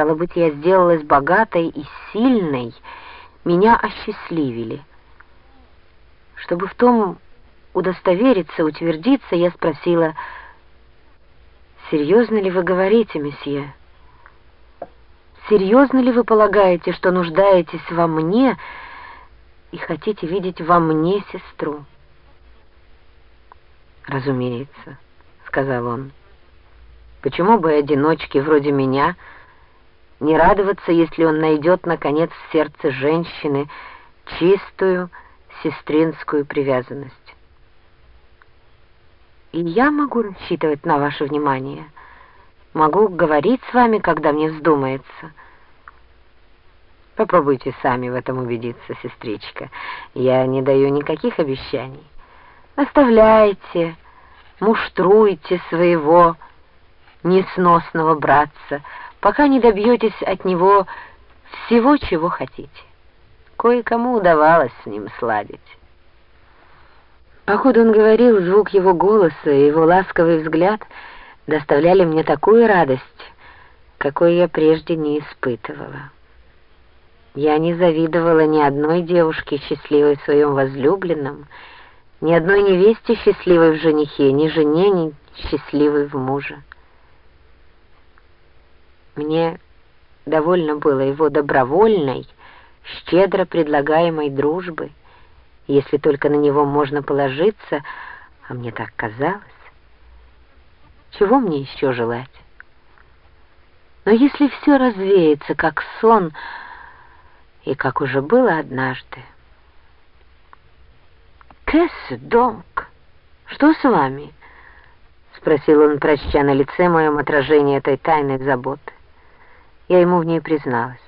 Стало быть, я сделалась богатой и сильной, меня осчастливили. Чтобы в том удостовериться, утвердиться, я спросила, «Серьезно ли вы говорите, месье? Серьезно ли вы полагаете, что нуждаетесь во мне и хотите видеть во мне сестру?» «Разумеется», — сказал он. «Почему бы одиночке вроде меня не радоваться, если он найдет, наконец, в сердце женщины чистую сестринскую привязанность?» «И я могу рассчитывать на ваше внимание? Могу говорить с вами, когда мне вздумается?» «Попробуйте сами в этом убедиться, сестричка. Я не даю никаких обещаний». Оставляйте, муштруйте своего несносного братца, пока не добьетесь от него всего, чего хотите. Кое-кому удавалось с ним сладить. Походу он говорил, звук его голоса и его ласковый взгляд доставляли мне такую радость, какой я прежде не испытывала. Я не завидовала ни одной девушке, счастливой в своем возлюбленном, ни одной невесте счастливой в женихе, ни жене, ни счастливой в муже. Мне довольно было его добровольной, щедро предлагаемой дружбы, если только на него можно положиться, а мне так казалось. Чего мне еще желать? Но если все развеется, как сон, и как уже было однажды, «Кэс, донк, что с вами?» — спросил он, прочтя на лице моем отражение этой тайной заботы. Я ему в ней призналась.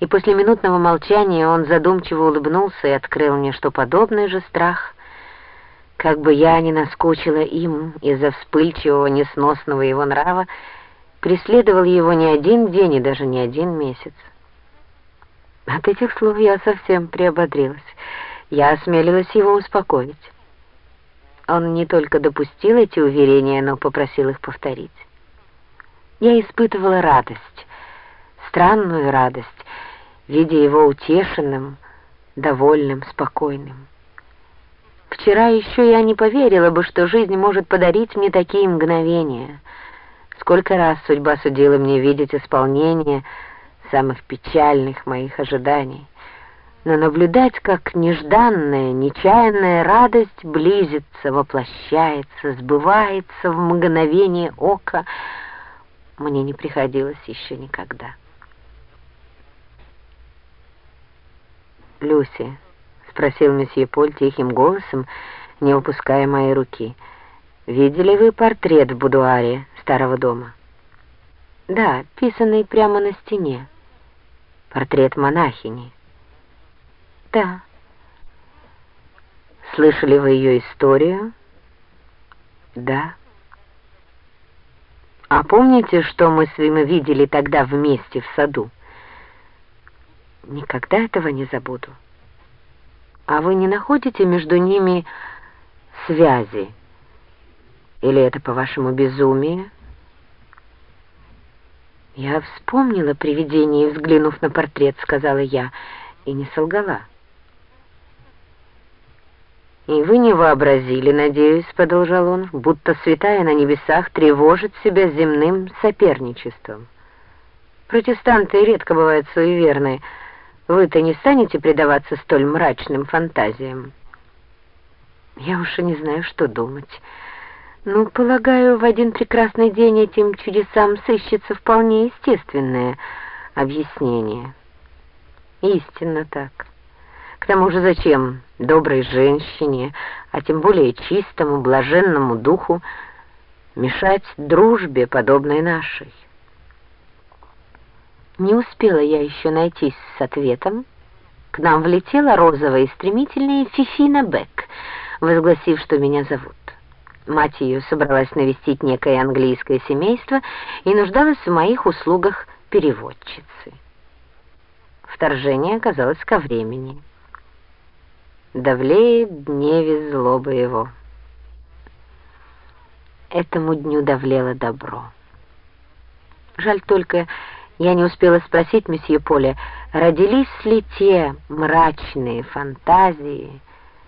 И после минутного молчания он задумчиво улыбнулся и открыл мне, что подобный же страх, как бы я ни наскучила им из-за вспыльчивого, несносного его нрава, преследовал его не один день и даже не один месяц. От этих слов я совсем приободрилась. Я осмелилась его успокоить. Он не только допустил эти уверения, но попросил их повторить. Я испытывала радость, странную радость, видя его утешенным, довольным, спокойным. Вчера еще я не поверила бы, что жизнь может подарить мне такие мгновения. Сколько раз судьба судила мне видеть исполнение самых печальных моих ожиданий но наблюдать, как нежданная, нечаянная радость близится, воплощается, сбывается в мгновение ока, мне не приходилось еще никогда. «Люси», — спросил месье Поль тихим голосом, не упуская моей руки, — «видели вы портрет в будуаре старого дома?» «Да, писанный прямо на стене. Портрет монахини». Да. Слышали вы ее историю? Да. А помните, что мы с вами видели тогда вместе в саду? Никогда этого не забуду. А вы не находите между ними связи? Или это, по-вашему, безумие? Я вспомнила привидение, взглянув на портрет, сказала я, и не солгала. «И вы не вообразили, надеюсь, — продолжал он, — будто святая на небесах тревожит себя земным соперничеством. Протестанты редко бывают суеверны. Вы-то не станете предаваться столь мрачным фантазиям?» «Я уж и не знаю, что думать. Ну, полагаю, в один прекрасный день этим чудесам сыщется вполне естественное объяснение». «Истинно так». К тому же зачем доброй женщине, а тем более чистому, блаженному духу, мешать дружбе, подобной нашей? Не успела я еще найтись с ответом. К нам влетела розовая и стремительная Фифина Бек, возгласив, что меня зовут. Мать ее собралась навестить некое английское семейство и нуждалась в моих услугах переводчицы. Вторжение оказалось ко времени давлеет дневе злоба его. Этому дню давлело добро. Жаль только, я не успела спросить месье Поля, родились ли те мрачные фантазии,